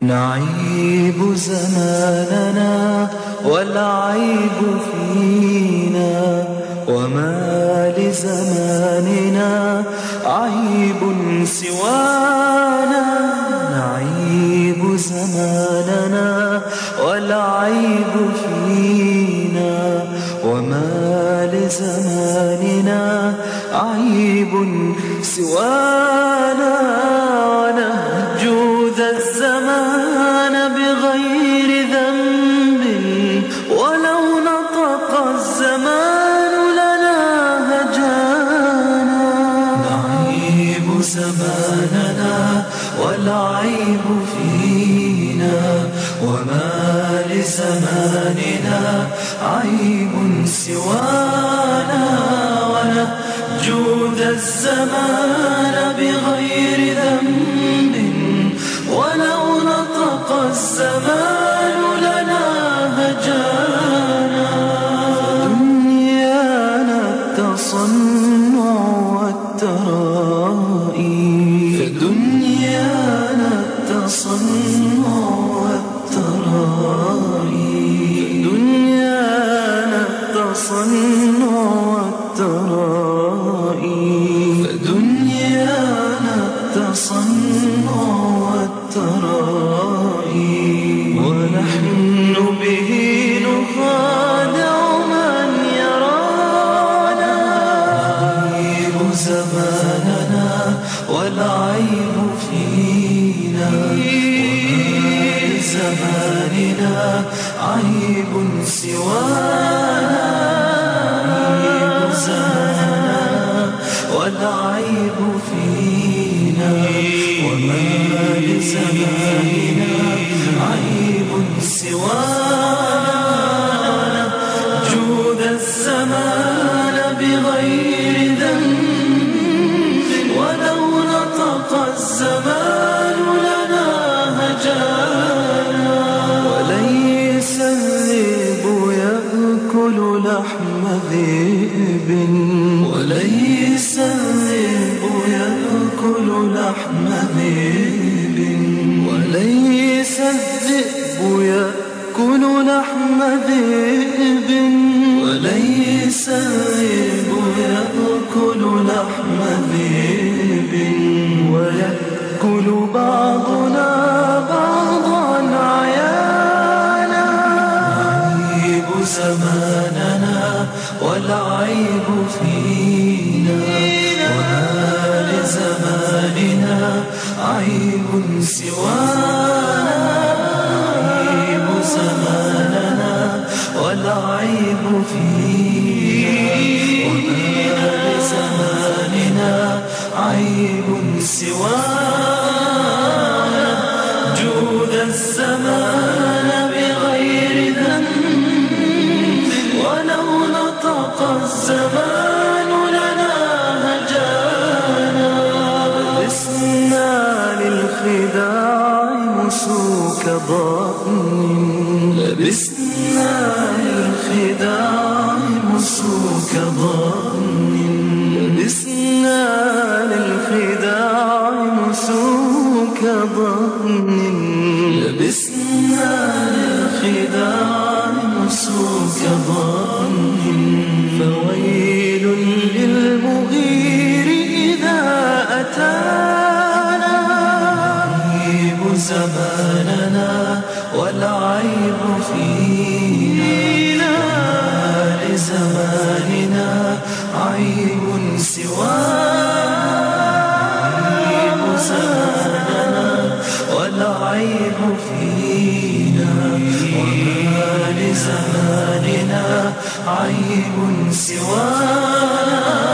نعيب زماننا والعيب فينا وما لزماننا عيب سوانا. نعيب زماننا والعيب فينا وما لزماننا عيب سوانا. والعيب فينا وما لزماننا عيب سوانا ونهجو ذا الزمان بغير ذنب ولو نطق الزمان والترائي ونحن به نخادع من يرانا. زماننا والعيب فينا. زماننا عيب سوانا. نعيب زماننا والعيب فينا. وما لزماننا عيب سوانا جود الزمان بغير ذنب ولو نطق الزمان لنا هجانا وليس الذئب يأكل لحم ذئب وليس الذئب يأكل لحم ذئب وليس الذئب يأكل لحم ذئب وليس الذئب يأكل لحم ذئب ويأكل بعضنا بعضا عيانا نعيب زماننا والعيب فينا وما لزماننا عيب سوانا نعيب زماننا والعيب فينا وما لزماننا عيب سوانا جود الزمان بغير ذنب ولو نطق الزمان مسوك ضأن لبسنا للخداع مسوك ضأن لبسنا للخداع مسوك ضأن لبسنا للخداع مسوك ضأن فويل زماننا والعيب فينا. لزماننا عيب سوانا زماننا والعيب فينا. وما لزماننا عيب سوانا